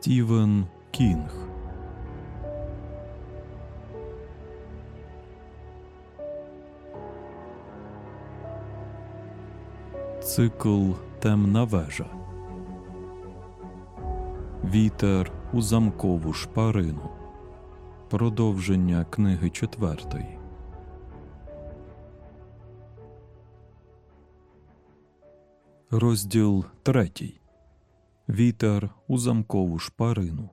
Стівен Кінг. Цикл Темна вежа. Вітер у замкову шпарину. Продовження книги четвертої. Розділ третій. Вітер у замкову шпарину.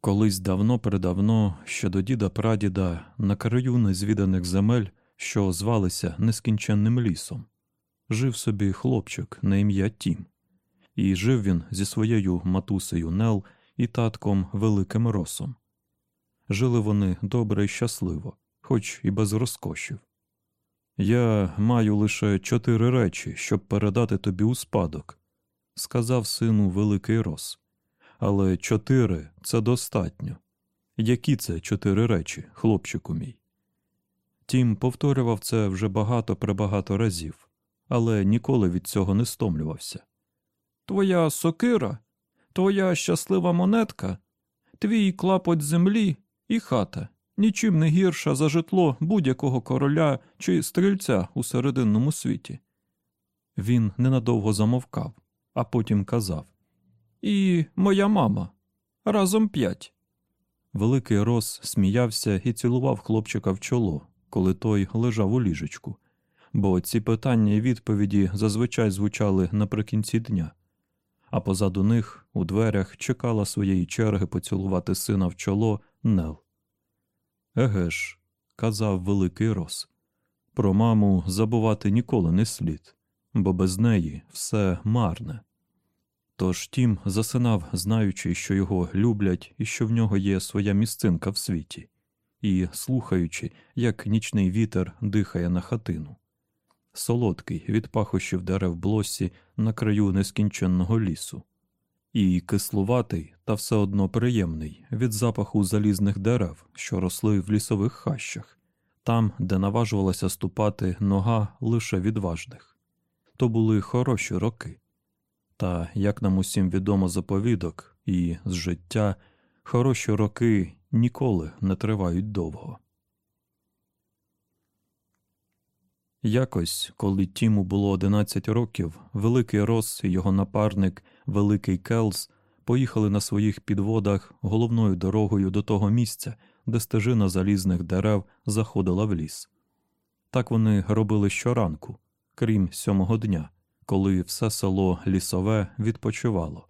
Колись давно передавно, ще до діда прадіда, на краю незвіданих земель, що звалися нескінченним лісом, жив собі хлопчик на ім'я Тім, і жив він зі своєю матусею Нел і татком Великим Росом. Жили вони добре і щасливо, хоч і без розкошів. Я маю лише чотири речі, щоб передати тобі у спадок, сказав сину Великий Рос. Але чотири це достатньо. Які це чотири речі, хлопчику мій? Тім повторював це вже багато пребагато разів, але ніколи від цього не стомлювався. Твоя сокира, твоя щаслива монетка, твій клапоть землі і хата нічим не гірша за житло будь-якого короля чи стрільця у серединному світі. Він ненадовго замовкав, а потім казав І моя мама разом п'ять. Великий Рос сміявся і цілував хлопчика в чоло, коли той лежав у ліжечку, бо ці питання і відповіді зазвичай звучали наприкінці дня, а позаду них у дверях чекала своєї черги поцілувати сина в чоло Нел. Еге ж, казав Великий Рос, про маму забувати ніколи не слід, бо без неї все марне. Тож Тім засинав, знаючи, що його люблять і що в нього є своя місцинка в світі, і слухаючи, як нічний вітер дихає на хатину. Солодкий від пахощів дерев блосі на краю нескінченного лісу, і кислуватий та все одно приємний від запаху залізних дерев, що росли в лісових хащах, там, де наважувалася ступати нога лише відважних. То були хороші роки. Та, як нам усім відомо з оповідок і з життя, хороші роки ніколи не тривають довго. Якось, коли Тіму було 11 років, Великий Рос і його напарник Великий Келс поїхали на своїх підводах головною дорогою до того місця, де стежина залізних дерев заходила в ліс. Так вони робили щоранку, крім сьомого дня, коли все село лісове відпочивало.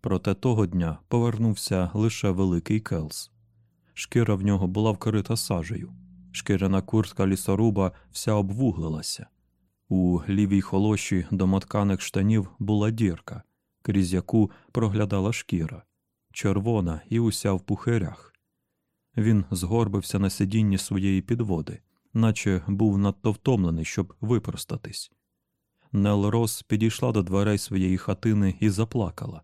Проте того дня повернувся лише Великий Келс. Шкіра в нього була вкрита сажею. Шкіряна куртка лісоруба вся обвуглилася. У лівій холоші домотканих штанів була дірка, крізь яку проглядала шкіра, червона і уся в пухирях. Він згорбився на сидінні своєї підводи, наче був надто втомлений, щоб випростатись. Нел Рос підійшла до дверей своєї хатини і заплакала.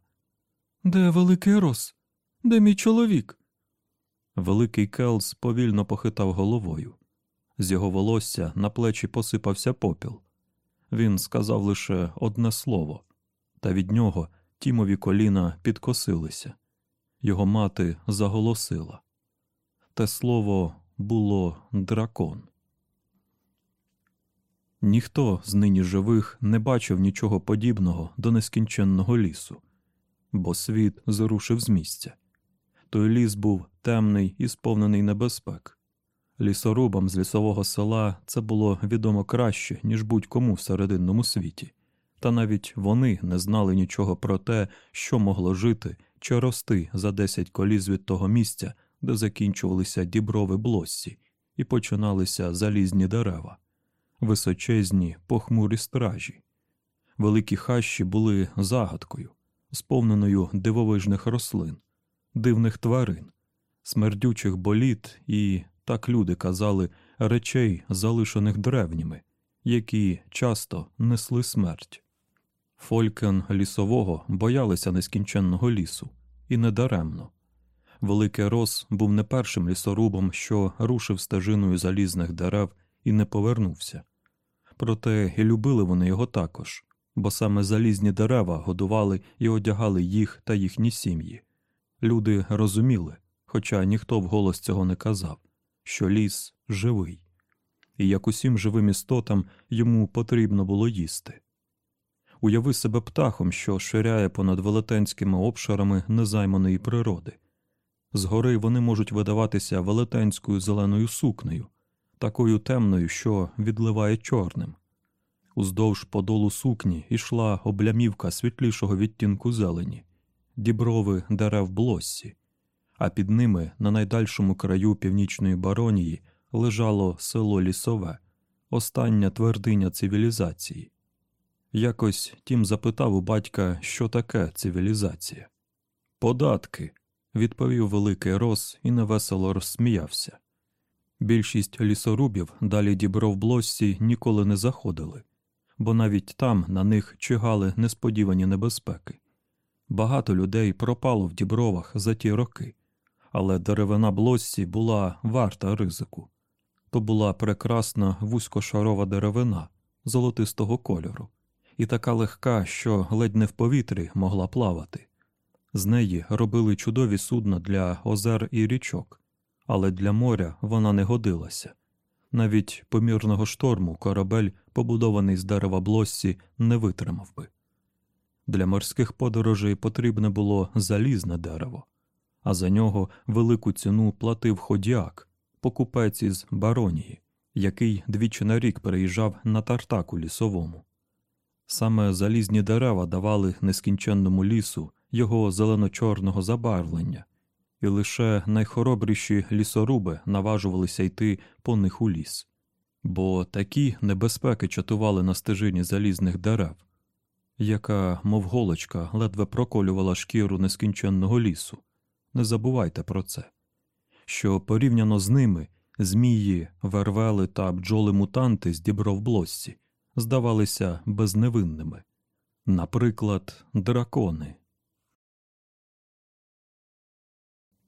Де великий Рос? Де мій чоловік? Великий Келс повільно похитав головою. З його волосся на плечі посипався попіл. Він сказав лише одне слово, та від нього Тімові коліна підкосилися. Його мати заголосила. Те слово було дракон. Ніхто з нині живих не бачив нічого подібного до нескінченного лісу, бо світ зрушив з місця. Той ліс був темний і сповнений небезпек. Лісорубам з лісового села це було відомо краще, ніж будь-кому в серединному світі, та навіть вони не знали нічого про те, що могло жити чи рости за десять коліз від того місця, де закінчувалися діброви блоссі, і починалися залізні дерева, височезні похмурі стражі. Великі хащі були загадкою, сповненою дивовижних рослин, дивних тварин, смердючих боліт і, так люди казали, речей, залишених древніми, які часто несли смерть. Фолькен лісового боялися нескінченного лісу, і недаремно. Великий Рос був не першим лісорубом, що рушив стежиною залізних дерев і не повернувся. Проте і любили вони його також, бо саме залізні дерева годували і одягали їх та їхні сім'ї. Люди розуміли, хоча ніхто вголос цього не казав, що ліс живий, і як усім живим істотам йому потрібно було їсти. Уяви себе птахом, що ширяє понад велетенськими обширами незайманої природи. Згори вони можуть видаватися велетенською зеленою сукнею, такою темною, що відливає чорним. Уздовж подолу сукні йшла облямівка світлішого відтінку зелені, діброви дерев блоссі, а під ними на найдальшому краю північної баронії лежало село Лісове, остання твердиня цивілізації. Якось тім запитав у батька, що таке цивілізація. Податки, відповів великий Рос і невесело розсміявся. Більшість лісорубів далі дібров блоссі ніколи не заходили, бо навіть там на них чигали несподівані небезпеки. Багато людей пропало в дібровах за ті роки, але деревина блоссі була варта ризику. То була прекрасна вузькошарова деревина золотистого кольору, і така легка, що ледь не в повітрі могла плавати. З неї робили чудові судна для озер і річок, але для моря вона не годилася. Навіть помірного шторму корабель, побудований з дерева блоссі, не витримав би. Для морських подорожей потрібне було залізне дерево, а за нього велику ціну платив ходіак, покупець із баронії, який двічі на рік переїжджав на тартаку лісовому. Саме залізні дерева давали нескінченному лісу його зелено-чорного забарвлення, і лише найхоробріші лісоруби наважувалися йти по них у ліс, бо такі небезпеки чатували на стежині залізних дерев, яка, мов голочка, ледве проколювала шкіру нескінченного лісу. Не забувайте про це, що порівняно з ними змії, вервели та бджоли-мутанти з дібровблосці здавалися безневинними, наприклад, дракони.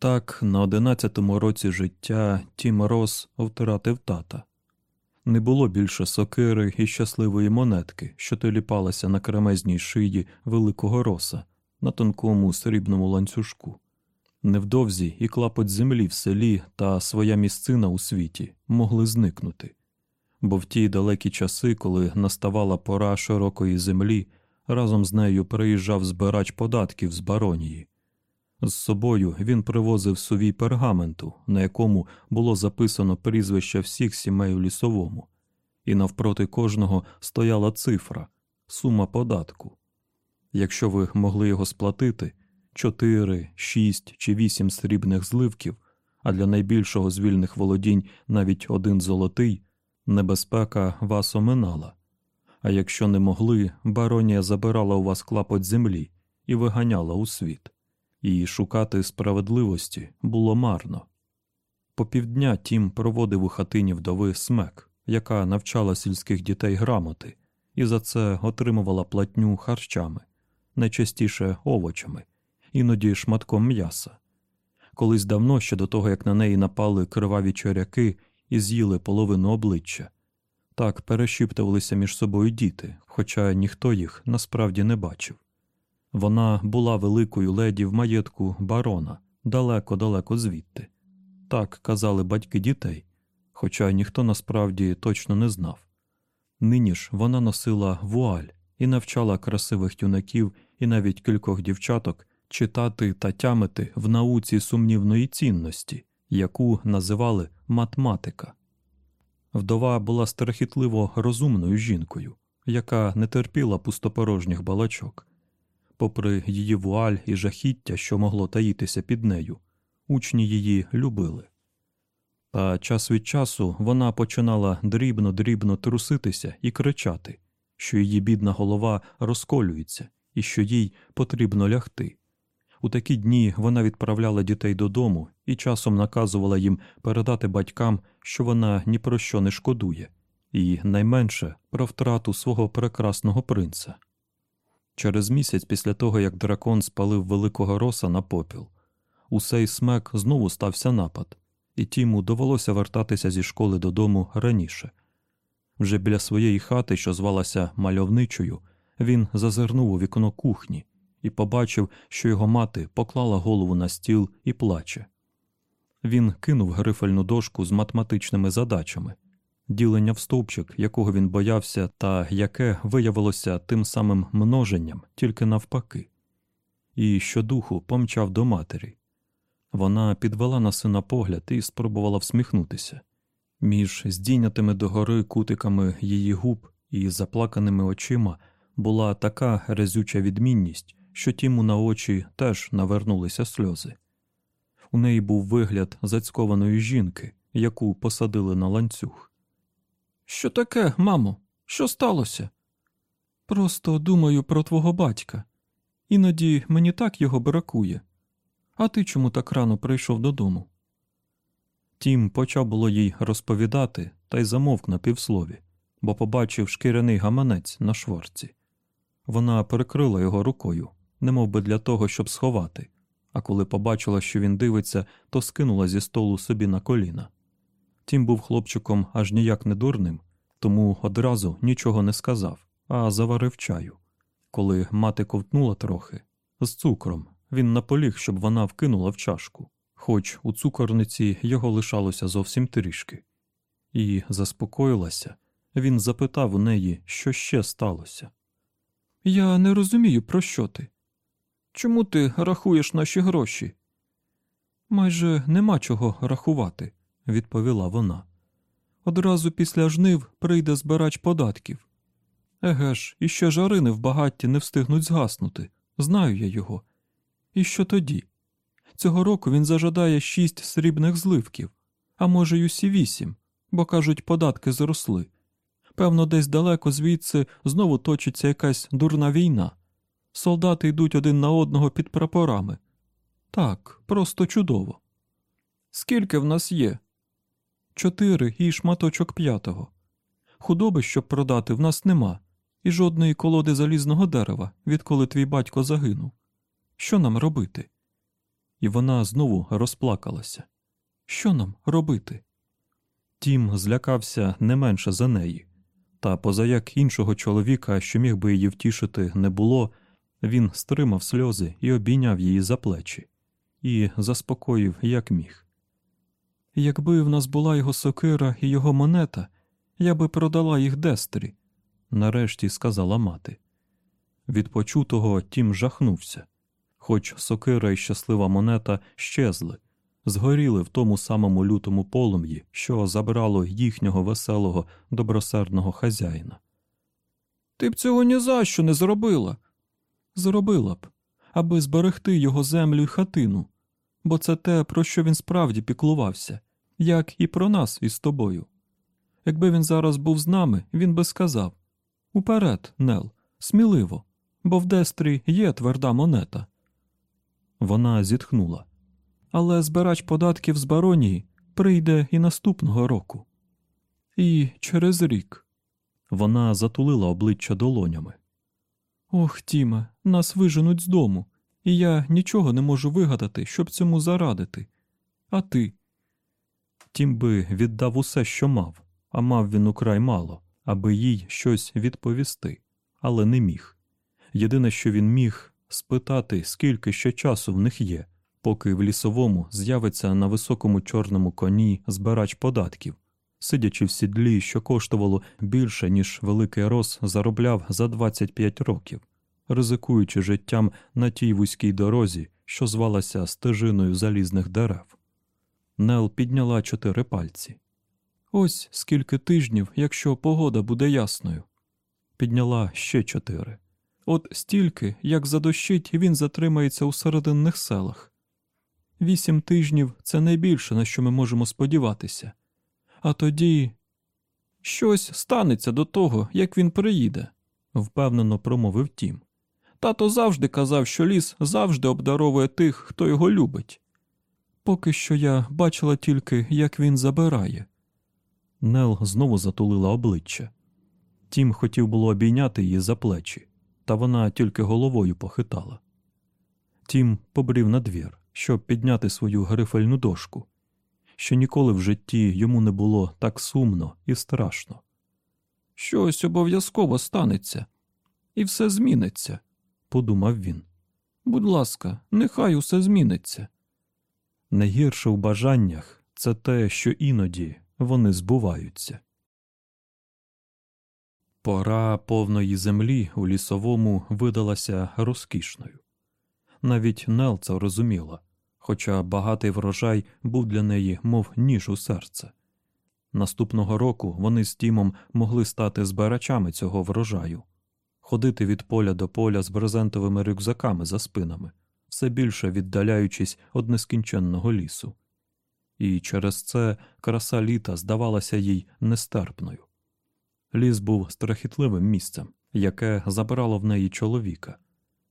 Так, на одинадцятому році життя Тім Рос втратив тата. Не було більше сокири і щасливої монетки, що теліпалася на кремезній шиї великого роса на тонкому срібному ланцюжку. Невдовзі і клапоть землі в селі та своя місцина у світі могли зникнути, бо в ті далекі часи, коли наставала пора широкої землі, разом з нею приїжджав збирач податків з баронії. З собою він привозив сувій пергаменту, на якому було записано прізвище всіх сімей у лісовому, і навпроти кожного стояла цифра, сума податку. Якщо ви могли його сплатити чотири, шість чи вісім срібних зливків, а для найбільшого з вільних володінь навіть один золотий, небезпека вас оминала. А якщо не могли, баронія забирала у вас клапоть землі і виганяла у світ і шукати справедливості було марно. Попівдня тім проводив у хатині вдови смек, яка навчала сільських дітей грамоти, і за це отримувала платню харчами, найчастіше овочами, іноді шматком м'яса. Колись давно ще до того, як на неї напали криваві чоряки і з'їли половину обличчя. Так перешіптувалися між собою діти, хоча ніхто їх насправді не бачив. Вона була великою леді в маєтку барона далеко-далеко звідти. Так казали батьки дітей, хоча ніхто насправді точно не знав. Нині ж вона носила вуаль і навчала красивих юнаків і навіть кількох дівчаток читати та тямити в науці сумнівної цінності, яку називали математика. Вдова була страхітливо розумною жінкою, яка не терпіла пустопорожніх балачок попри її вуаль і жахіття, що могло таїтися під нею, учні її любили. Та час від часу вона починала дрібно дрібно труситися і кричати, що її бідна голова розколюється і що їй потрібно лягти. У такі дні вона відправляла дітей додому і часом наказувала їм передати батькам, що вона ні про що не шкодує, і найменше про втрату свого прекрасного принца. Через місяць після того, як дракон спалив великого роса на попіл, у сей смек знову стався напад, і Тіму довелося вертатися зі школи додому раніше. Вже біля своєї хати, що звалася мальовничою, Він зазирнув у вікно кухні і побачив, що його мати поклала голову на стіл і плаче. Він кинув грифельну дошку з математичними задачами, ділення в стовпчик, якого він боявся, та яке виявилося тим самим множенням, тільки навпаки, і щодуху помчав до матері. Вона підвела на сина погляд і спробувала всміхнутися. Між здійнятими догори кутиками її губ і заплаканими очима була така резюча відмінність, що тіму на очі теж навернулися сльози. У неї був вигляд зацькованої жінки, яку посадили на ланцюг. Що таке, мамо? Що сталося? Просто думаю про твого батька. Іноді мені так його бракує. А ти чому так рано прийшов додому? Тім почав було їй розповідати та й замовк на півслові, бо побачив шкіряний гаманець на шворці. Вона перекрила його рукою, немов би для того, щоб сховати, а коли побачила, що він дивиться, то скинула зі столу собі на коліна. Тім був хлопчиком аж ніяк не дурним, тому одразу нічого не сказав, а заварив чаю. Коли мати ковтнула трохи з цукром, він наполіг, щоб вона вкинула в чашку, хоч у цукорниці його лишалося зовсім трішки. І заспокоїлася, він запитав у неї, що ще сталося. Я не розумію, про що ти. Чому ти рахуєш наші гроші? Майже нема чого рахувати, відповіла вона. Одразу після жнив прийде збирач податків. Еге ж, іще жарини в багатті не встигнуть згаснути. Знаю я його. І що тоді? Цього року він зажадає шість срібних зливків, а може й усі вісім, бо кажуть, податки зросли. Певно, десь далеко звідси знову точиться якась дурна війна. Солдати йдуть один на одного під прапорами. Так, просто чудово. Скільки в нас є? Чотири і шматочок п'ятого. Худоби, щоб продати, в нас нема, і жодної колоди залізного дерева, відколи твій батько загинув. Що нам робити? І вона знову розплакалася. Що нам робити? Тім злякався не менше за неї, та позаяк іншого чоловіка, що міг би її втішити, не було, він стримав сльози і обійняв її за плечі, і заспокоїв, як міг. Якби в нас була його сокира і його монета, я би продала їх дестрі, нарешті сказала мати. Від почутого тім жахнувся, хоч сокира і щаслива монета щезли, згоріли в тому самому лютому полум'ї, що забрало їхнього веселого, добросердного хазяїна. Ти б цього ні за що не зробила. Зробила б, аби зберегти його землю й хатину, бо це те, про що він справді піклувався, як і про нас із тобою. Якби він зараз був з нами, він би сказав Уперед, Нел, сміливо, бо в дестрі є тверда монета. Вона зітхнула. Але збирач податків з баронії прийде і наступного року. І через рік вона затулила обличчя долонями. Ох, Тіме, нас виженуть з дому, і я нічого не можу вигадати, щоб цьому зарадити. А ти? Тім би віддав усе, що мав, а мав він украй мало, аби їй щось відповісти, але не міг. Єдине, що він міг, спитати, скільки ще часу в них є, поки в лісовому з'явиться на високому чорному коні збирач податків, сидячи в сідлі, що коштувало більше, ніж великий роз заробляв за 25 років, ризикуючи життям на тій вузькій дорозі, що звалася стежиною залізних дерев. Нел підняла чотири пальці. Ось скільки тижнів, якщо погода буде ясною. Підняла ще чотири. От стільки, як задощить, він затримається у серединних селах. Вісім тижнів це найбільше, на що ми можемо сподіватися. А тоді щось станеться до того, як він приїде, впевнено промовив тім. Тато завжди казав, що ліс завжди обдаровує тих, хто його любить. Поки що я бачила тільки, як він забирає. Нел знову затулила обличчя. Тім хотів було обійняти її за плечі, та вона тільки головою похитала. Тім побрів на двір, щоб підняти свою грифельну дошку, що ніколи в житті йому не було так сумно і страшно. Щось обов'язково станеться, і все зміниться, подумав він. Будь ласка, нехай усе зміниться. Найгірше у бажаннях це те, що іноді вони збуваються. Пора повної землі у лісовому видалася розкішною. Навіть Нел це розуміла, хоча багатий врожай був для неї, мов ніж у серце. Наступного року вони з Тімом могли стати збирачами цього врожаю, ходити від поля до поля з брезентовими рюкзаками за спинами, все більше віддаляючись від нескінченного лісу. І через це краса літа здавалася їй нестерпною. Ліс був страхітливим місцем, яке забрало в неї чоловіка,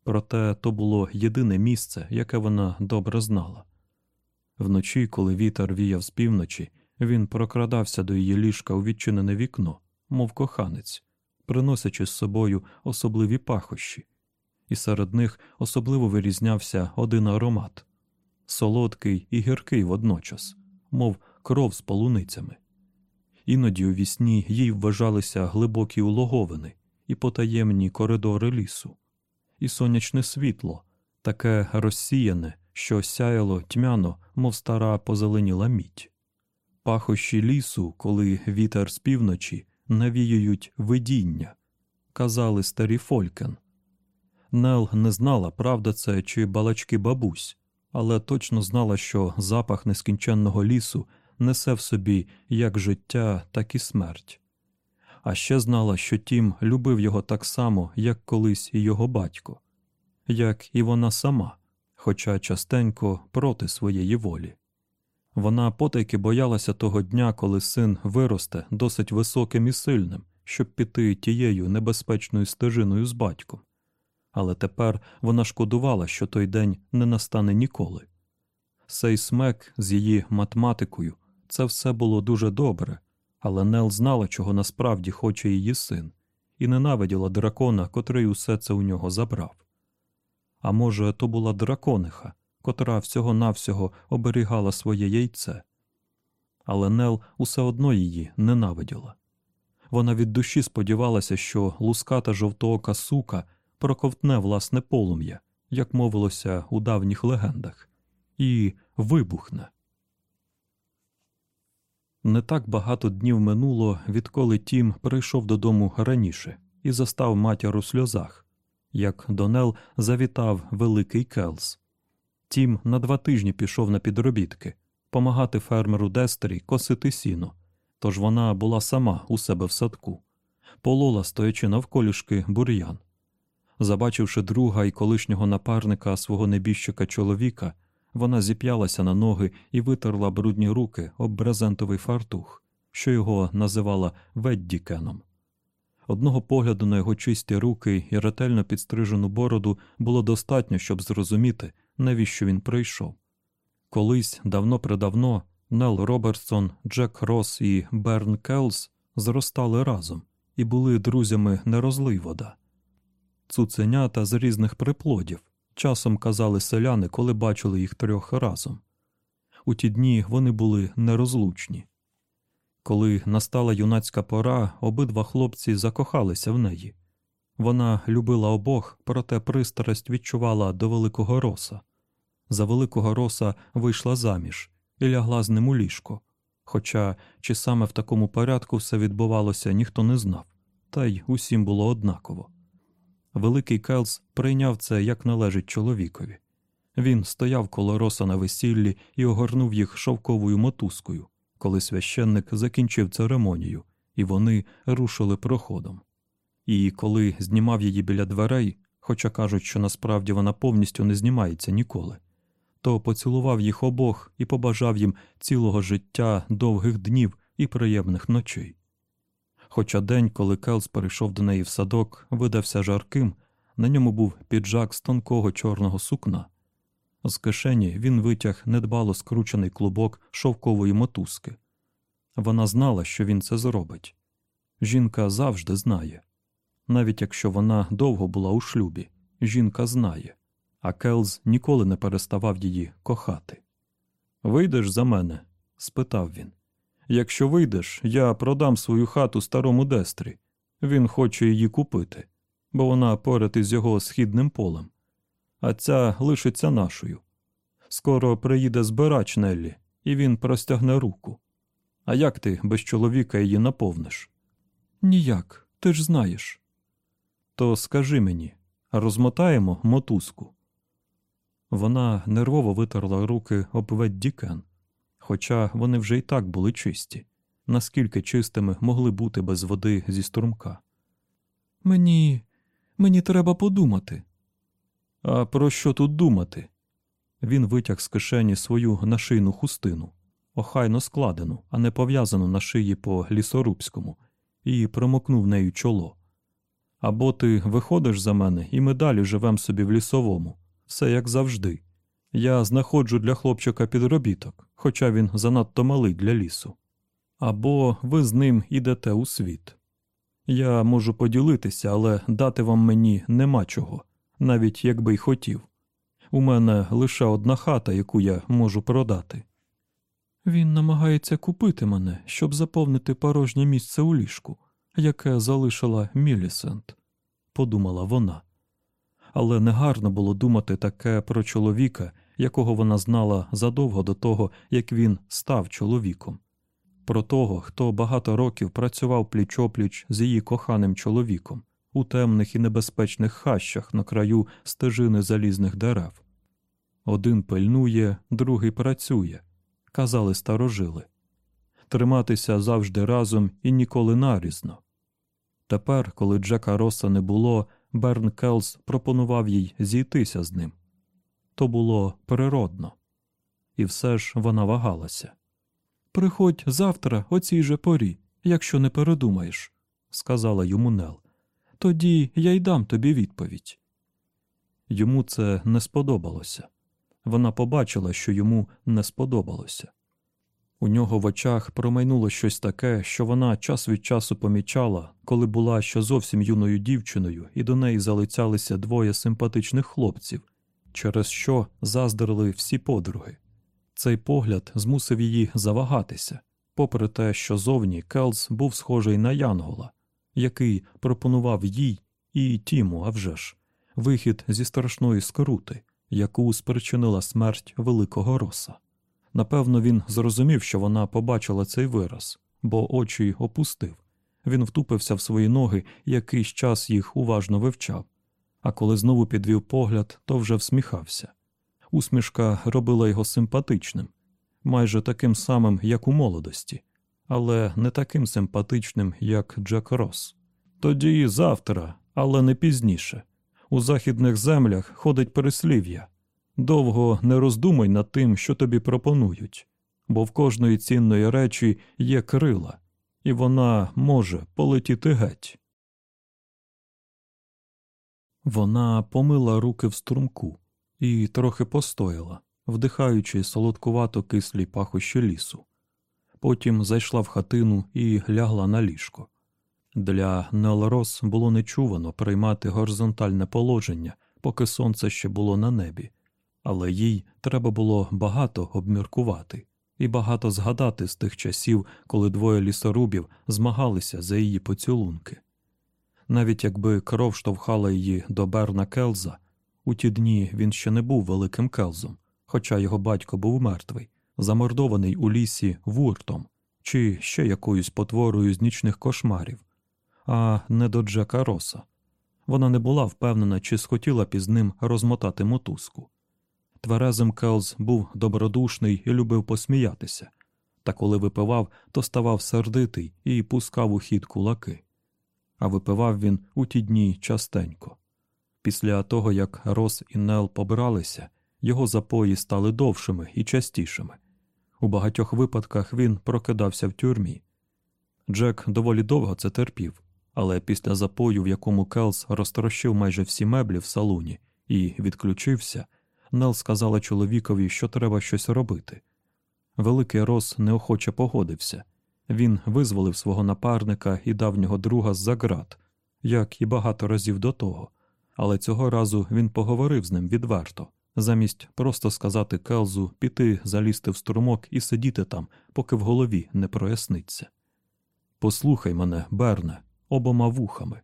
проте то було єдине місце, яке вона добре знала. Вночі, коли вітер віяв з півночі, він прокрадався до її ліжка у відчинене вікно, мов коханець, приносячи з собою особливі пахощі, і серед них особливо вирізнявся один аромат солодкий і гіркий водночас, мов кров з полуницями. Іноді у вісні їй вважалися глибокі улоговини і потаємні коридори лісу, і сонячне світло, таке розсіяне, що сяяло тьмяно, мов стара позеленіла мідь. Пахощі лісу, коли вітер з півночі навіюють видіння, казали старі Фолькен. Нел не знала, правда це чи балачки бабусь, але точно знала, що запах нескінченного лісу несе в собі як життя, так і смерть. А ще знала, що Тім любив його так само, як колись і його батько, як і вона сама, хоча частенько проти своєї волі. Вона потайки боялася того дня, коли син виросте досить високим і сильним, щоб піти тією небезпечною стежиною з батьком. Але тепер вона шкодувала, що той день не настане ніколи. Сей смек з її математикою це все було дуже добре, але Нел знала, чого насправді хоче її син, і ненавиділа дракона, котрий усе це у нього забрав. А може, то була дракониха, котра всього навсього оберігала своє яйце. Але Нел усе одно її ненавиділа. Вона від душі сподівалася, що луската жовтоока сука проковтне власне полум'я, як мовилося у давніх легендах, і вибухне. Не так багато днів минуло, відколи Тім прийшов додому раніше і застав матір у сльозах, як до Нел завітав великий Келс. Тім на два тижні пішов на підробітки помагати фермеру Дестрі косити сіно, тож вона була сама у себе в садку, полола, стоячи навколішки бур'ян. Забачивши друга і колишнього напарника свого небіжчика чоловіка, вона зіп'ялася на ноги і витерла брудні руки об брезентовий фартух, що його називала Веддікеном. Одного погляду на його чисті руки і ретельно підстрижену бороду було достатньо, щоб зрозуміти, навіщо він прийшов. Колись давно-предавно Нел Робертсон, Джек Росс і Берн Келс зростали разом і були друзями не розлий вода. Цуценята з різних приплодів, часом казали селяни, коли бачили їх трьох разом. У ті дні вони були нерозлучні. Коли настала юнацька пора, обидва хлопці закохалися в неї. Вона любила обох, проте пристрасть відчувала до великого роса. За великого роса вийшла заміж і лягла з ним у ліжко. Хоча чи саме в такому порядку все відбувалося, ніхто не знав, та й усім було однаково. Великий Келс прийняв це як належить чоловікові. Він стояв коло роса на весіллі і огорнув їх шовковою мотузкою, коли священник закінчив церемонію, і вони рушили проходом. І коли знімав її біля дверей, хоча кажуть, що насправді вона повністю не знімається ніколи, то поцілував їх обох і побажав їм цілого життя довгих днів і приємних ночей. Хоча день, коли Келс прийшов до неї в садок, видався жарким, на ньому був піджак з тонкого чорного сукна. З кишені він витяг недбало скручений клубок шовкової мотузки. Вона знала, що він це зробить. Жінка завжди знає. Навіть якщо вона довго була у шлюбі, жінка знає, а Келз ніколи не переставав її кохати. Вийдеш за мене? спитав він. Якщо вийдеш, я продам свою хату старому дестрі. Він хоче її купити. бо вона поряд із його східним полем, а ця лишиться нашою. Скоро приїде збирач Неллі, і він простягне руку. А як ти без чоловіка її наповниш? Ніяк, ти ж знаєш. То скажи мені, розмотаємо мотузку. Вона нервово витерла руки об Веддікен, хоча вони вже й так були чисті, наскільки чистими могли бути без води зі струмка. Мені мені треба подумати. А про що тут думати? Він витяг з кишені свою нашийну хустину, охайно складену, а не пов'язану на шиї по лісорубському, і промокнув нею чоло. Або ти виходиш за мене, і ми далі живемо собі в лісовому, все як завжди. Я знаходжу для хлопчика підробіток, хоча він занадто малий для лісу. Або ви з ним ідете у світ. Я можу поділитися, але дати вам мені нема чого, навіть якби й хотів. У мене лише одна хата, яку я можу продати. Він намагається купити мене, щоб заповнити порожнє місце у ліжку, яке залишила Мілісент, подумала вона. Але негарно було думати таке про чоловіка, якого вона знала задовго до того, як він став чоловіком, про того, хто багато років працював пліч опліч з її коханим чоловіком у темних і небезпечних хащах на краю стежини залізних дерев. Один пильнує, другий працює, казали старожили. Триматися завжди разом і ніколи нарізно. Тепер, коли Джека Роса не було, Берн Келс пропонував їй зійтися з ним. То було природно, і все ж вона вагалася. Приходь завтра, о цій же порі, якщо не передумаєш, сказала йому Нел. Тоді я й дам тобі відповідь. Йому це не сподобалося. Вона побачила, що йому не сподобалося. У нього в очах промайнуло щось таке, що вона час від часу помічала, коли була ще зовсім юною дівчиною, і до неї залицялися двоє симпатичних хлопців, через що заздрили всі подруги. Цей погляд змусив її завагатися, попри те, що зовні Келс був схожий на Янгола, який пропонував їй і Тіму, а вже ж, вихід зі страшної скрути, яку спричинила смерть великого роса. Напевно, він зрозумів, що вона побачила цей вираз, бо очі опустив. Він втупився в свої ноги якийсь час їх уважно вивчав, а коли знову підвів погляд, то вже всміхався. Усмішка робила його симпатичним, майже таким самим, як у молодості, але не таким симпатичним, як Джек Росс. Тоді завтра, але не пізніше. У західних землях ходить переслів'я. Довго не роздумуй над тим, що тобі пропонують, бо в кожної цінної речі є крила, і вона може полетіти геть. Вона помила руки в струмку і трохи постояла, вдихаючи солодкувато кислі пахощі лісу. Потім зайшла в хатину і лягла на ліжко. Для Нелрос було нечувано приймати горизонтальне положення, поки сонце ще було на небі, але їй треба було багато обміркувати і багато згадати з тих часів, коли двоє лісорубів змагалися за її поцілунки. Навіть якби кров штовхала її до Берна Келза, у ті дні він ще не був великим Келзом, хоча його батько був мертвий, замордований у лісі вуртом чи ще якоюсь потворою з нічних кошмарів, а не до Джека Роса. Вона не була впевнена, чи схотіла б із ним розмотати мотузку. Тверезим Келз був добродушний і любив посміятися, та коли випивав, то ставав сердитий і пускав у хід кулаки. А випивав він у ті дні частенько. Після того, як Рос і Нел побралися, його запої стали довшими і частішими. У багатьох випадках він прокидався в тюрмі. Джек доволі довго це терпів, але після запою, в якому Келс розтрощив майже всі меблі в салуні і відключився, Нел сказала чоловікові, що треба щось робити. Великий Рос неохоче погодився. Він визволив свого напарника і давнього друга з за ґрат, як і багато разів до того, але цього разу він поговорив з ним відверто, замість просто сказати Келзу піти залізти в струмок і сидіти там, поки в голові не проясниться. Послухай мене, Берне, обома вухами.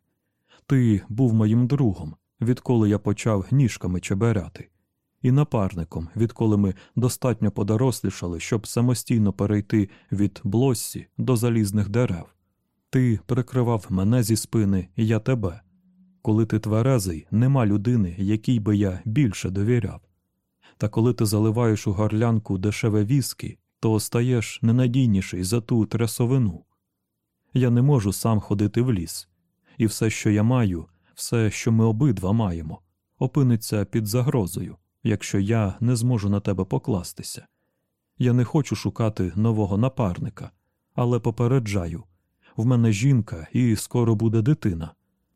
Ти був моїм другом, відколи я почав ніжками чеберяти, і напарником, відколи ми достатньо подорослішали, щоб самостійно перейти від блоссі до залізних дерев. Ти прикривав мене зі спини, і я тебе. Коли ти тверезий, нема людини, якій би я більше довіряв. Та коли ти заливаєш у горлянку дешеве віскі, то стаєш ненадійніший за ту трясовину. Я не можу сам ходити в ліс, і все, що я маю, все, що ми обидва маємо, опиниться під загрозою, якщо я не зможу на тебе покластися. Я не хочу шукати нового напарника, але попереджаю в мене жінка і скоро буде дитина,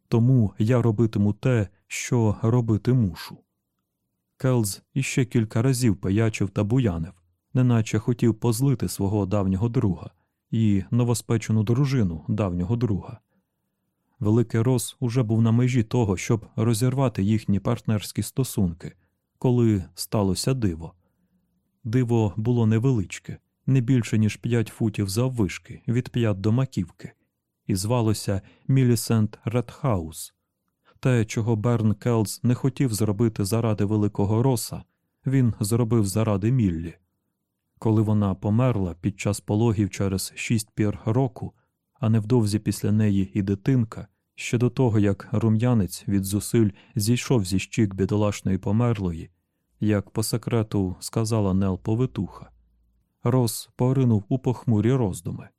тому я робитиму те, що робити мушу. Келз іще кілька разів паячив та буянив, неначе хотів позлити свого давнього друга і новоспечену дружину давнього друга. Великий Рос уже був на межі того, щоб розірвати їхні партнерські стосунки, коли сталося диво. Диво було невеличке, не більше ніж п'ять футів заввишки від п'ят до маківки, і звалося Мілісент Редхаус. Те, чого Берн Келз не хотів зробити заради великого роса, він зробив заради Міллі. Коли вона померла під час пологів через шість пір року, а невдовзі після неї і дитинка, ще до того як рум'янець від зусиль зійшов зі щік бідолашної померлої, як по секрету сказала Нел Повитуха. Рос поринув у похмурі роздуми.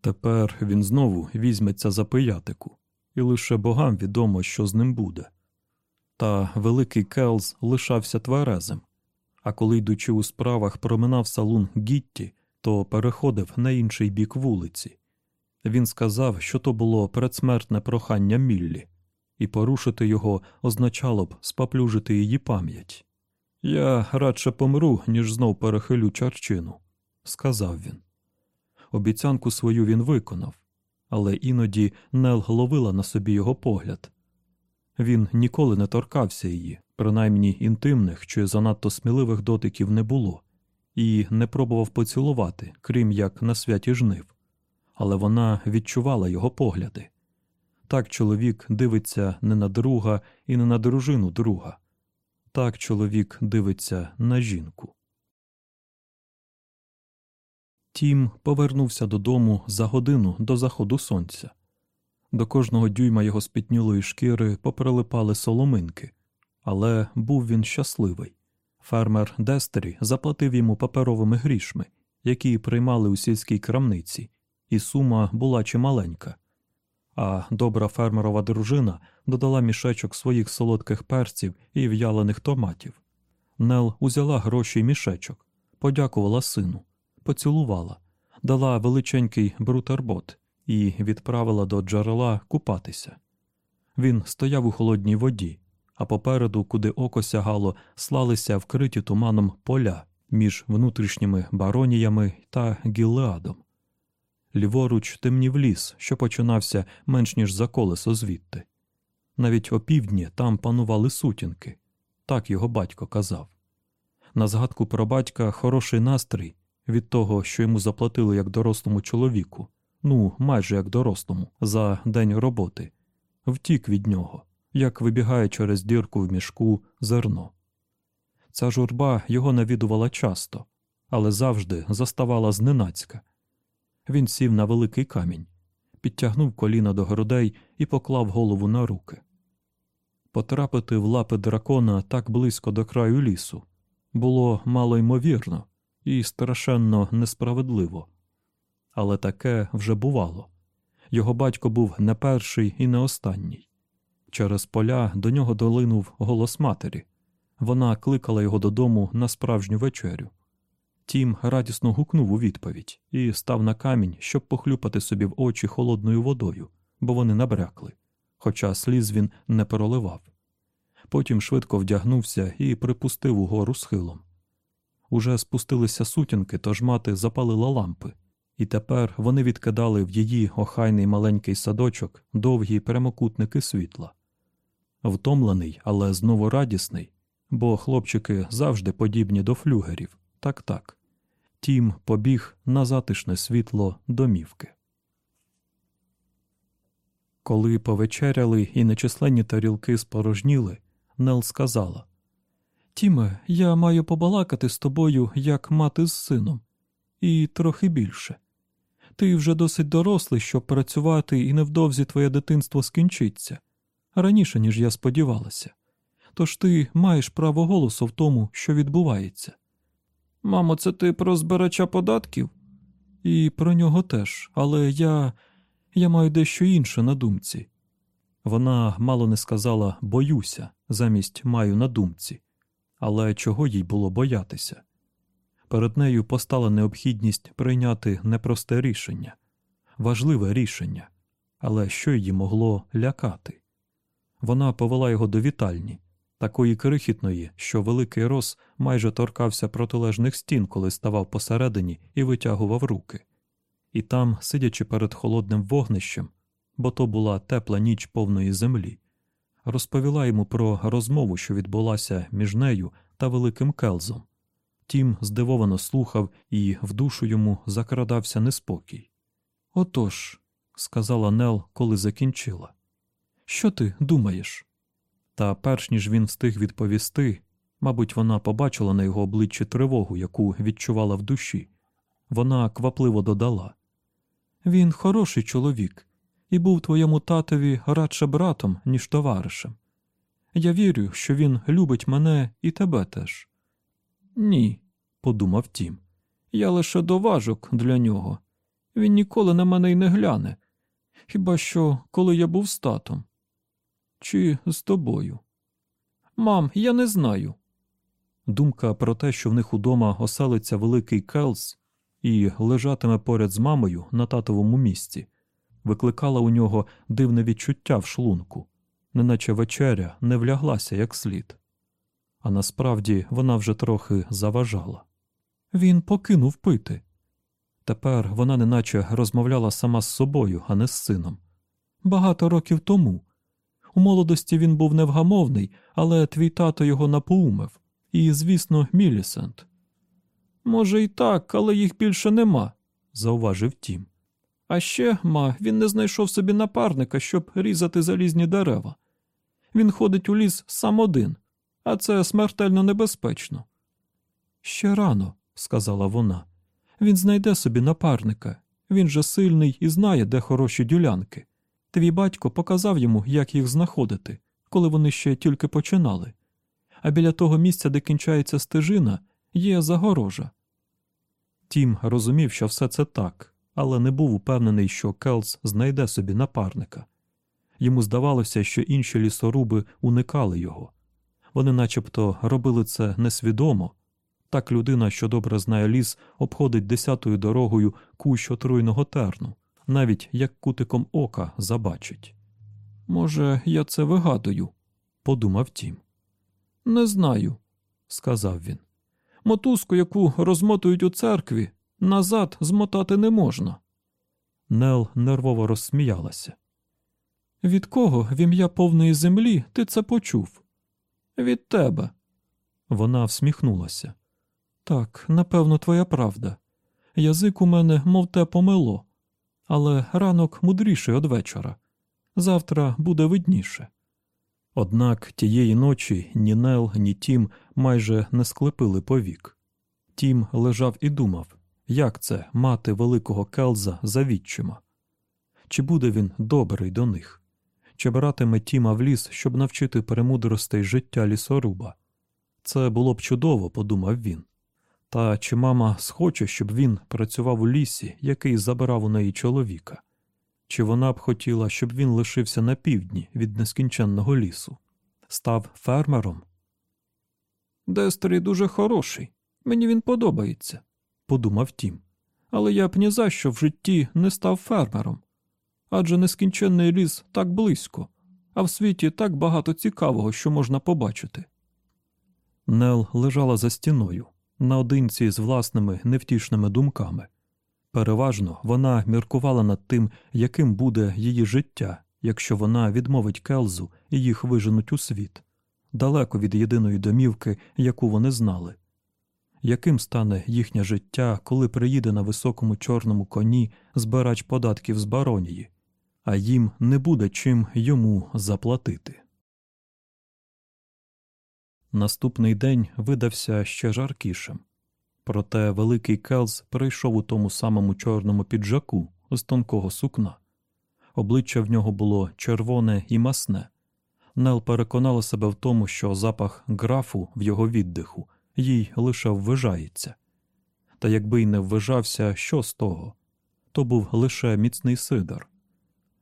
Тепер він знову візьметься за пиятику, і лише богам відомо, що з ним буде. Та великий Келз лишався тверезим, а коли, йдучи у справах, проминав салун Гітті, то переходив на інший бік вулиці. Він сказав, що то було передсмертне прохання Міллі, і порушити його означало б спаплюжити її пам'ять. Я радше помру, ніж знов перехилю чарчину, сказав він. Обіцянку свою він виконав, але іноді Нел ловила на собі його погляд. Він ніколи не торкався її, принаймні інтимних чи занадто сміливих дотиків не було, і не пробував поцілувати, крім як на святі жнив. Але вона відчувала його погляди. Так чоловік дивиться не на друга і не на дружину друга. Так чоловік дивиться на жінку. Тім повернувся додому за годину до заходу сонця. До кожного дюйма його спітнілої шкіри поприлипали соломинки, але був він щасливий. Фермер Дестері заплатив йому паперовими грішми, які приймали у сільській крамниці, і сума була чималенька. А добра фермерова дружина додала мішечок своїх солодких перців і в'ялених томатів. Нел узяла гроші й мішечок, подякувала сину, поцілувала, дала величенький брутербот і відправила до джерела купатися. Він стояв у холодній воді, а попереду, куди око сягало, слалися вкриті туманом поля між внутрішніми бароніями та гілеадом. Ліворуч темнів ліс, що починався менш ніж за колесо звідти. Навіть опівдні там панували сутінки, так його батько казав. На згадку про батька хороший настрій від того, що йому заплатили як дорослому чоловіку, ну майже як дорослому, за день роботи, втік від нього, як вибігає через дірку в мішку зерно. Ця журба його навідувала часто, але завжди заставала зненацька. Він сів на великий камінь, підтягнув коліна до грудей і поклав голову на руки. Потрапити в лапи дракона так близько до краю лісу було мало ймовірно і страшенно несправедливо. Але таке вже бувало. Його батько був не перший і не останній. Через поля до нього долинув голос матері. Вона кликала його додому на справжню вечерю. Тім радісно гукнув у відповідь і став на камінь, щоб похлюпати собі в очі холодною водою, бо вони набрякли, хоча сліз він не проливав. Потім швидко вдягнувся і припустив угору схилом. Уже спустилися сутінки, тож мати запалила лампи, і тепер вони відкидали в її охайний маленький садочок довгі прямокутники світла. Втомлений, але знову радісний, бо хлопчики завжди подібні до флюгерів. Так так. Тім побіг на затишне світло домівки. Коли повечеряли і нечисленні тарілки спорожніли, Нел сказала Тіме, я маю побалакати з тобою, як мати з сином, і трохи більше. Ти вже досить дорослий, щоб працювати, і невдовзі твоє дитинство скінчиться раніше, ніж я сподівалася. Тож ти маєш право голосу в тому, що відбувається. Мамо, це ти про збирача податків? І про нього теж, але я. я маю дещо інше на думці. Вона мало не сказала боюся замість маю на думці, але чого їй було боятися? Перед нею постала необхідність прийняти непросте рішення, важливе рішення, але що її могло лякати? Вона повела його до вітальні, такої крихітної, що великий роз майже торкався протилежних стін, коли ставав посередині і витягував руки. І там, сидячи перед холодним вогнищем, бо то була тепла ніч повної землі, розповіла йому про розмову, що відбулася між нею та великим келзом. Тім здивовано слухав, і в душу йому закрадався неспокій. Отож, сказала Нел, коли закінчила. Що ти думаєш? Та перш ніж він встиг відповісти, мабуть, вона побачила на його обличчі тривогу, яку відчувала в душі. Вона квапливо додала Він хороший чоловік і був твоєму татові радше братом, ніж товаришем. Я вірю, що він любить мене і тебе теж. Ні, подумав Тім. Я лише доважок для нього. Він ніколи на мене й не гляне. Хіба що, коли я був з татом чи з тобою? Мам, я не знаю. Думка про те, що в них удома оселиться великий Келс і лежатиме поряд з мамою на татовому місці, викликала у нього дивне відчуття в шлунку, неначе вечеря не вляглася як слід. А насправді вона вже трохи заважала. Він покинув пити. Тепер вона неначе розмовляла сама з собою, а не з сином. Багато років тому, у молодості він був невгамовний, але твій тато його напоумив. І, звісно, Мілісент. Може, і так, але їх більше нема, зауважив Тім. А ще, ма, він не знайшов собі напарника, щоб різати залізні дерева. Він ходить у ліс сам один, а це смертельно небезпечно. Ще рано, сказала вона. Він знайде собі напарника. Він же сильний і знає, де хороші ділянки. Твій батько показав йому, як їх знаходити, коли вони ще тільки починали. А біля того місця, де кінчається стежина, є загорожа. Тім розумів, що все це так, але не був упевнений, що Келс знайде собі напарника. Йому здавалося, що інші лісоруби уникали його. Вони начебто робили це несвідомо. Так людина, що добре знає ліс, обходить десятою дорогою кущ отруйного терну навіть як кутиком ока забачить. Може, я це вигадую, подумав тім. Не знаю, сказав він. Мотузку, яку розмотують у церкві, назад змотати не можна. Нел нервово розсміялася. Від кого в ім'я повної землі ти це почув? Від тебе. Вона всміхнулася. Так, напевно, твоя правда. Язик у мене, мов те помило але ранок мудріший од вечора. Завтра буде видніше. Однак тієї ночі ні Нел, ні Тім майже не склепили повік. Тім лежав і думав, як це мати великого келза за відчима. Чи буде він добрий до них, чи братиме Тіма в ліс, щоб навчити перемудростей життя лісоруба? Це було б чудово, подумав він. Та чи мама схоче, щоб він працював у лісі, який забирав у неї чоловіка? Чи вона б хотіла, щоб він лишився на півдні від нескінченного лісу, став фермером? Дестрі дуже хороший, мені він подобається, подумав Тім. Але я б ні за що в житті не став фермером. Адже нескінченний ліс так близько, а в світі так багато цікавого, що можна побачити. Нел лежала за стіною, наодинці з власними невтішними думками. Переважно вона міркувала над тим, яким буде її життя, якщо вона відмовить Келзу і їх виженуть у світ, далеко від єдиної домівки, яку вони знали. Яким стане їхнє життя, коли приїде на високому чорному коні збирач податків з баронії, а їм не буде чим йому заплатити. Наступний день видався ще жаркішим. Проте великий Келз прийшов у тому самому чорному піджаку з тонкого сукна. Обличчя в нього було червоне і масне. Нел переконала себе в тому, що запах графу в його віддиху їй лише ввижається. Та якби й не ввижався, що з того? То був лише міцний сидор,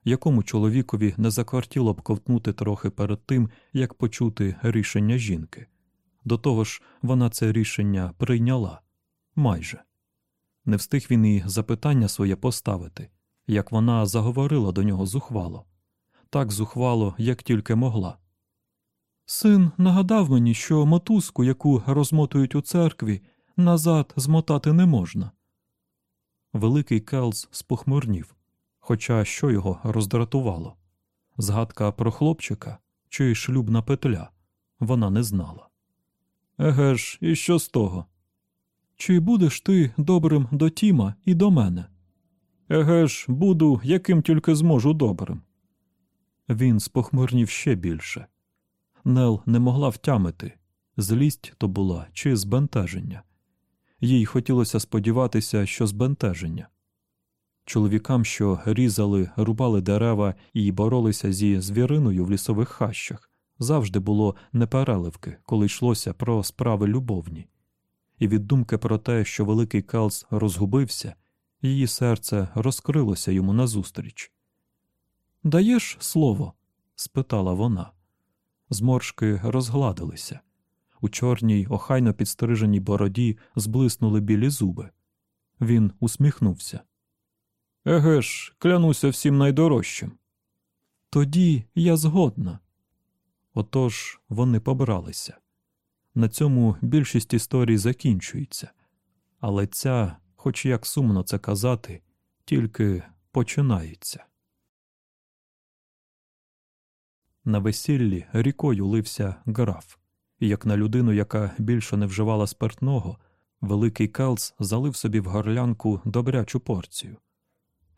якому чоловікові не заквартіло б ковтнути трохи перед тим, як почути рішення жінки. До того ж, вона це рішення прийняла майже. Не встиг він і запитання своє поставити, як вона заговорила до нього зухвало, так зухвало, як тільки могла. Син нагадав мені, що мотузку, яку розмотують у церкві, назад змотати не можна. Великий Келз спохмурнів, хоча що його роздратувало згадка про хлопчика чи шлюбна петля вона не знала. Еге ж, і що з того? Чи будеш ти добрим до Тіма і до мене? Еге ж, буду, яким тільки зможу добрим. Він спохмурнів ще більше. Нел не могла втямити, злість то була чи збентеження. Їй хотілося сподіватися, що збентеження. Чоловікам, що різали, рубали дерева і боролися зі звіриною в лісових хащах, завжди було непереливки, коли йшлося про справи любовні. І від думки про те, що великий Калс розгубився, її серце розкрилося йому назустріч. Даєш слово? спитала вона. Зморшки розгладилися. У чорній, охайно підстриженій бороді зблиснули білі зуби. Він усміхнувся. Еге ж, клянуся всім найдорожчим. Тоді я згодна. Отож вони побралися. На цьому більшість історій закінчується, але ця, хоч як сумно це казати, тільки починається. На весіллі рікою лився граф, і як на людину, яка більше не вживала спиртного, великий Келс залив собі в горлянку добрячу порцію.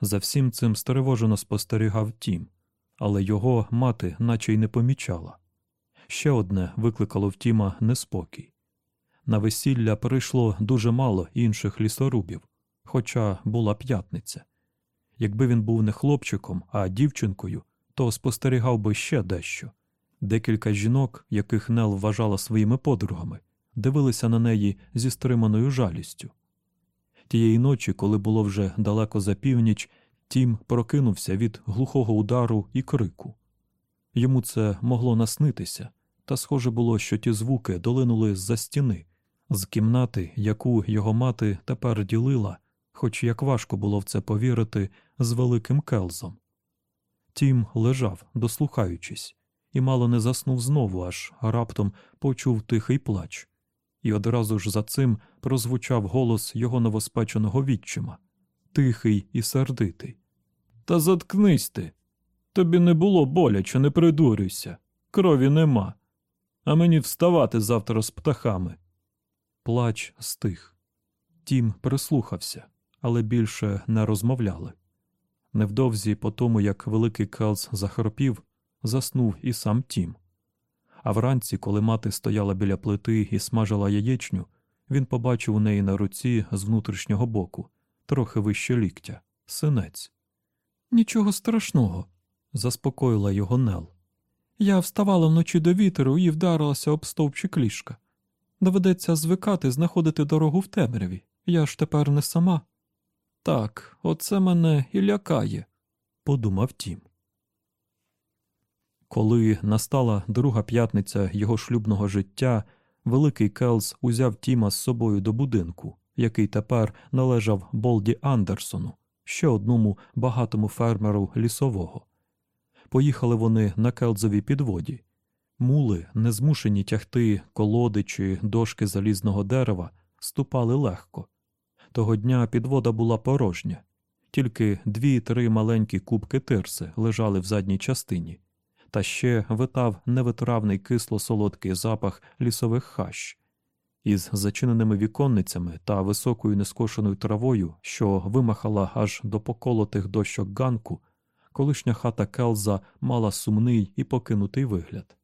За всім цим стривожено спостерігав Тім, але його мати наче й не помічала. Ще одне викликало в Тіма неспокій. На весілля прийшло дуже мало інших лісорубів, хоча була п'ятниця. Якби він був не хлопчиком, а дівчинкою, то спостерігав би ще дещо. Декілька жінок, яких Нел вважала своїми подругами, дивилися на неї зі стриманою жалістю. Тієї ночі, коли було вже далеко за північ, Тім прокинувся від глухого удару і крику. Йому це могло наснитися, та схоже було, що ті звуки долинули з-за стіни, з кімнати, яку його мати тепер ділила, хоч як важко було в це повірити, з великим келзом. Тім лежав, дослухаючись, і мало не заснув знову, аж раптом почув тихий плач, і одразу ж за цим прозвучав голос його новоспеченого відчима тихий і сердитий. Та заткнись ти. Тобі не було боляче, не придурюйся. Крові нема. А мені вставати завтра з птахами. Плач стих. Тім прислухався, але більше не розмовляли. Невдовзі, по тому, як великий Келс захропів, заснув і сам Тім. А вранці, коли мати стояла біля плити і смажила яєчню, він побачив у неї на руці з внутрішнього боку, трохи вище ліктя, синець. Нічого страшного, заспокоїла його Нел. Я вставала вночі до вітеру і вдарилася об стовпчик ліжка. Доведеться звикати знаходити дорогу в темряві. Я ж тепер не сама. Так, оце мене і лякає, подумав Тім. Коли настала друга п'ятниця його шлюбного життя, великий Келс узяв Тіма з собою до будинку, який тепер належав Болді Андерсону, ще одному багатому фермеру лісового. Поїхали вони на келзовій підводі. Мули, не змушені тягти колоди чи дошки залізного дерева, ступали легко. Того дня підвода була порожня, тільки дві-три маленькі кубки тирси лежали в задній частині, та ще витав невитравний кисло солодкий запах лісових хащ. Із зачиненими віконницями та високою нескошеною травою, що вимахала аж до поколотих дощок ганку, колишня хата Келза мала сумний і покинутий вигляд.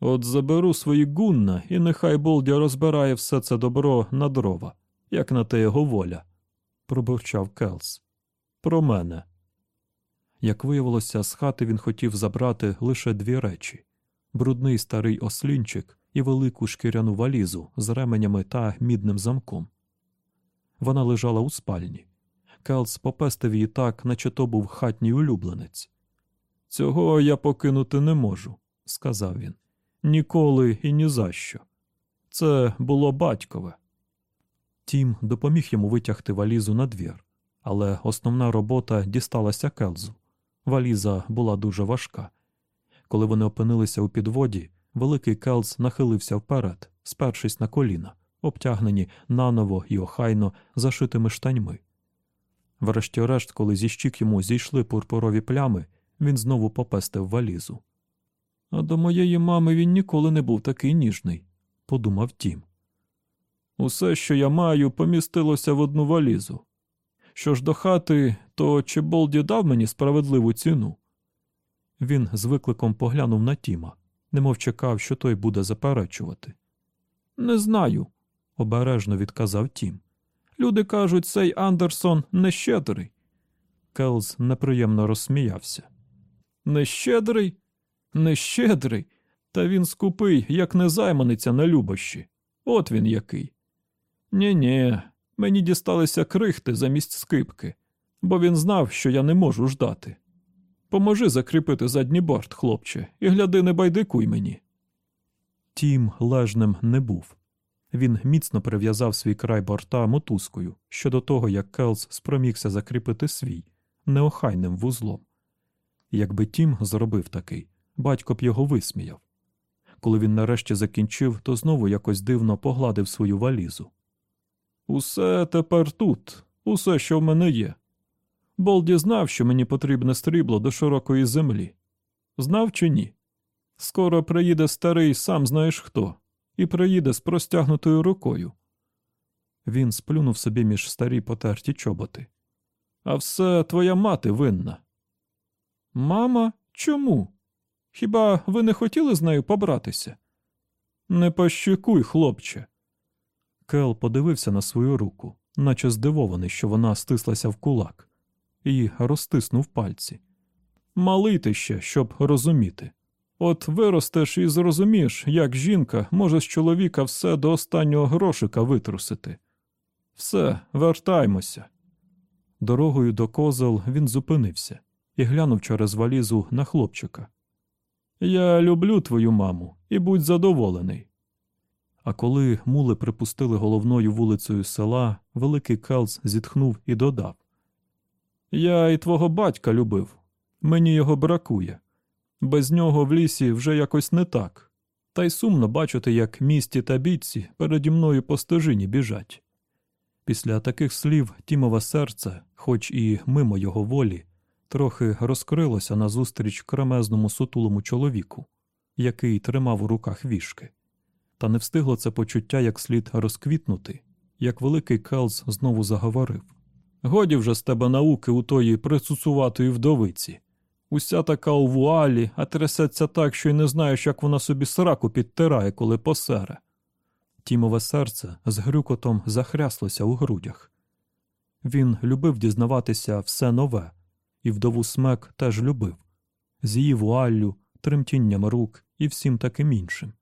От заберу свої гунна, і нехай Болді розбирає все це добро на дрова, як на те його воля, пробурчав Келс. Про мене. Як виявилося, з хати він хотів забрати лише дві речі брудний старий ослінчик і велику шкіряну валізу з ременями та мідним замком. Вона лежала у спальні. Келс попестив її так, наче то був хатній улюбленець. Цього я покинути не можу, сказав він. Ніколи і ні за що. Це було батькове. Тім допоміг йому витягти валізу на двір, але основна робота дісталася Келзу. Валіза була дуже важка. Коли вони опинилися у підводі, великий Келз нахилився вперед, спершись на коліна, обтягнені наново і охайно зашитими штаньми. Врешті-решт, коли зі щік йому зійшли пурпурові плями, він знову попестив валізу. А до моєї мами він ніколи не був такий ніжний, подумав Тім. Усе, що я маю, помістилося в одну валізу. Що ж до хати, то чи Болді дав мені справедливу ціну? Він з викликом поглянув на Тіма, немов чекав, що той буде заперечувати. Не знаю, обережно відказав Тім. Люди кажуть, цей Андерсон нещедрий. Келз неприємно розсміявся. Нещедрий? Нещедрий? Та він скупий, як незайманиця на любощі. От він який. Нє нє мені дісталися крихти замість скипки, бо він знав, що я не можу ждати. Поможи закріпити задній борт, хлопче, і гляди, не байдикуй мені. Тім лежним не був. Він міцно прив'язав свій край борта мотузкою ще до того, як Келс спромігся закріпити свій неохайним вузлом. Якби Тім зробив такий, батько б його висміяв. Коли він нарешті закінчив, то знову якось дивно погладив свою валізу. Усе тепер тут, усе, що в мене є. Болді знав, що мені потрібне стрібло до широкої землі. Знав чи ні? Скоро приїде старий, сам знаєш хто, і приїде з простягнутою рукою. Він сплюнув собі між старі потерті чоботи. А все твоя мати винна. Мама, чому? Хіба ви не хотіли з нею побратися? Не пощекуй, хлопче. Кел подивився на свою руку, наче здивований, що вона стислася в кулак, і розтиснув пальці. Малий ти ще, щоб розуміти. От виростеш і зрозумієш, як жінка може з чоловіка все до останнього грошика витрусити. Все, вертаймося. Дорогою до козел він зупинився і глянув через валізу на хлопчика. Я люблю твою маму і будь задоволений. А коли мули припустили головною вулицею села, великий Келс зітхнув і додав Я і твого батька любив, мені його бракує. Без нього в лісі вже якось не так, та й сумно бачити, як Місті та Бітсі переді мною по стежині біжать. Після таких слів Тімове серце, хоч і мимо його волі, трохи розкрилося назустріч кремезному сутулому чоловіку, який тримав у руках вішки. Та не встигло це почуття як слід розквітнути, як великий Келс знову заговорив Годі вже з тебе науки у тої прицуцуватої вдовиці. Уся така у вуалі, а трясеться так, що й не знаєш, як вона собі сраку підтирає, коли посере. Тімове серце з грюкотом захряслося у грудях. Він любив дізнаватися все нове, і вдову смек теж любив з її вуаллю, тремтінням рук і всім таким іншим.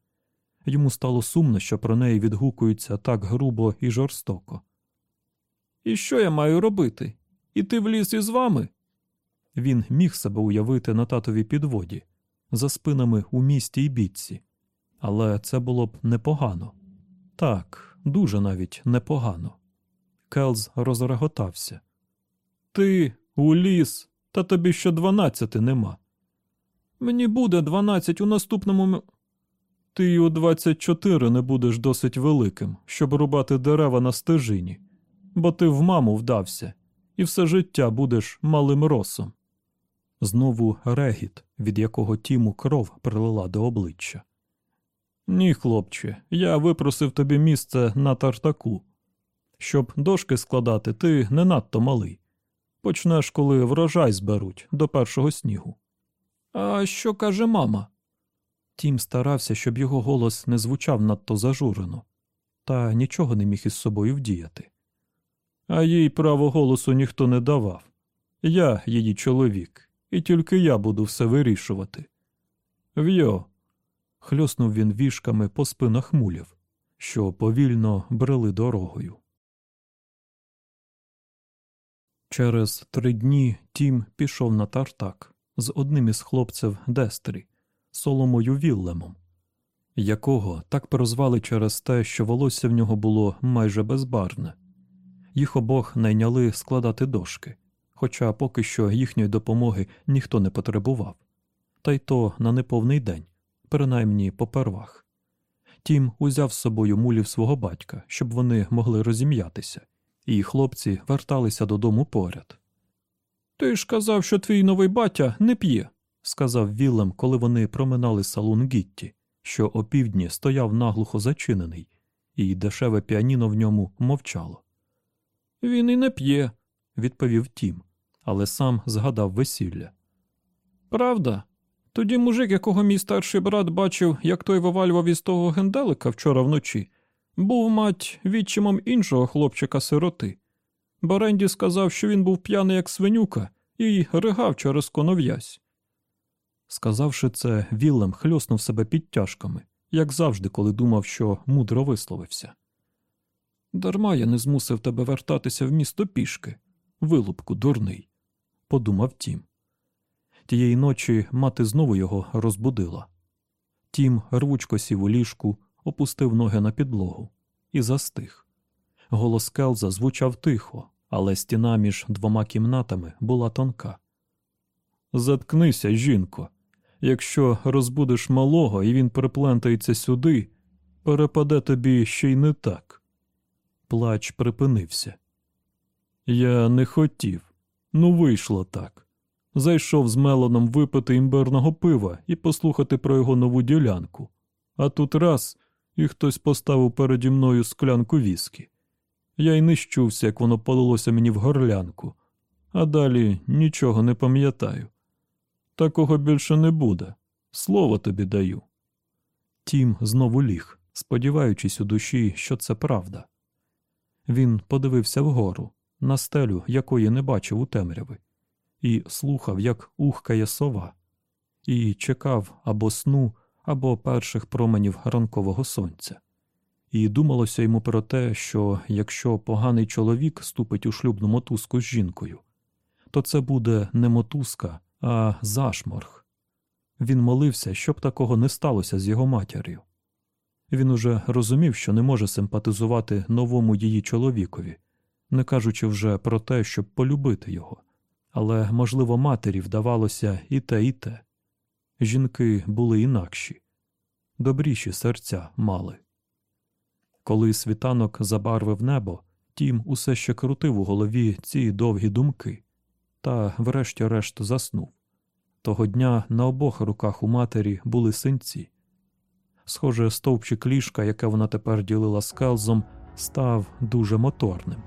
Йому стало сумно, що про неї відгукуються так грубо і жорстоко. І що я маю робити? Іти в ліс із вами? Він міг себе уявити на татовій підводі, за спинами у місті й бітці, але це було б непогано. Так, дуже навіть непогано. Келз розреготався. Ти у ліс, та тобі ще дванадцяти нема. Мені буде дванадцять у наступному. Ти й у двадцять чотири не будеш досить великим, щоб рубати дерева на стежині, бо ти в маму вдався, і все життя будеш малим росом. Знову регіт, від якого Тіму кров прилила до обличчя. Ні, хлопче, я випросив тобі місце на тартаку. Щоб дошки складати, ти не надто малий. Почнеш, коли врожай зберуть до першого снігу. А що каже мама? Тім старався, щоб його голос не звучав надто зажурено, та нічого не міг із собою вдіяти. А їй право голосу ніхто не давав. Я її чоловік, і тільки я буду все вирішувати. Вйо. хльоснув він вішками по спинах мулів, що повільно брели дорогою. Через три дні Тім пішов на тартак з одним із хлопців Дестрі, Соломою Віллемом, якого так прозвали через те, що волосся в нього було майже безбарне. Їх обох найняли складати дошки, хоча поки що їхньої допомоги ніхто не потребував, та й то на неповний день, принаймні попервах. Тім узяв з собою мулів свого батька, щоб вони могли розім'ятися, і хлопці верталися додому поряд. Ти ж казав, що твій новий батя не п'є, сказав Віллем, коли вони проминали салун Гітті, що опівдні стояв наглухо зачинений, і дешеве піаніно в ньому мовчало. Він і не п'є, відповів Тім, але сам згадав весілля. Правда? Тоді мужик, якого мій старший брат бачив, як той вивалював із того генделика вчора вночі, був мать відчимом іншого хлопчика сироти. Баренді сказав, що він був п'яний, як свинюка, і ригав через конов'язь. Сказавши це, Віллем хльоснув себе підтяжками, як завжди, коли думав, що мудро висловився. Дарма я не змусив тебе вертатися в місто пішки, вилупку дурний, подумав Тім. Тієї ночі мати знову його розбудила. Тім рвучко сів у ліжку, опустив ноги на підлогу і застиг. Голос Келза звучав тихо, але стіна між двома кімнатами була тонка. Заткнися, жінко. Якщо розбудеш малого і він приплентається сюди, перепаде тобі ще й не так. Плач припинився. Я не хотів. Ну, вийшло так. Зайшов з Мелоном випити імбирного пива і послухати про його нову ділянку. А тут раз і хтось поставив переді мною склянку віскі. Я й не як воно полилося мені в горлянку, а далі нічого не пам'ятаю. Такого більше не буде. Слово тобі даю. Тім знову ліг, сподіваючись у душі, що це правда. Він подивився вгору, на стелю, якої не бачив у темряви, і слухав, як ухкає сова, і чекав або сну, або перших променів ранкового сонця. І думалося йому про те, що якщо поганий чоловік ступить у шлюбну мотузку з жінкою, то це буде не мотузка, а зашморг. Він молився, щоб такого не сталося з його матір'ю. Він уже розумів, що не може симпатизувати новому її чоловікові, не кажучи вже про те, щоб полюбити його. Але, можливо, матері вдавалося і те, і те. Жінки були інакші, добріші серця мали. Коли світанок забарвив небо, тім усе ще крутив у голові ці довгі думки та, врешті-решт, заснув. Того дня на обох руках у матері були синці. Схоже, стовпчик ліжка, яке вона тепер ділила з Келзом, став дуже моторним.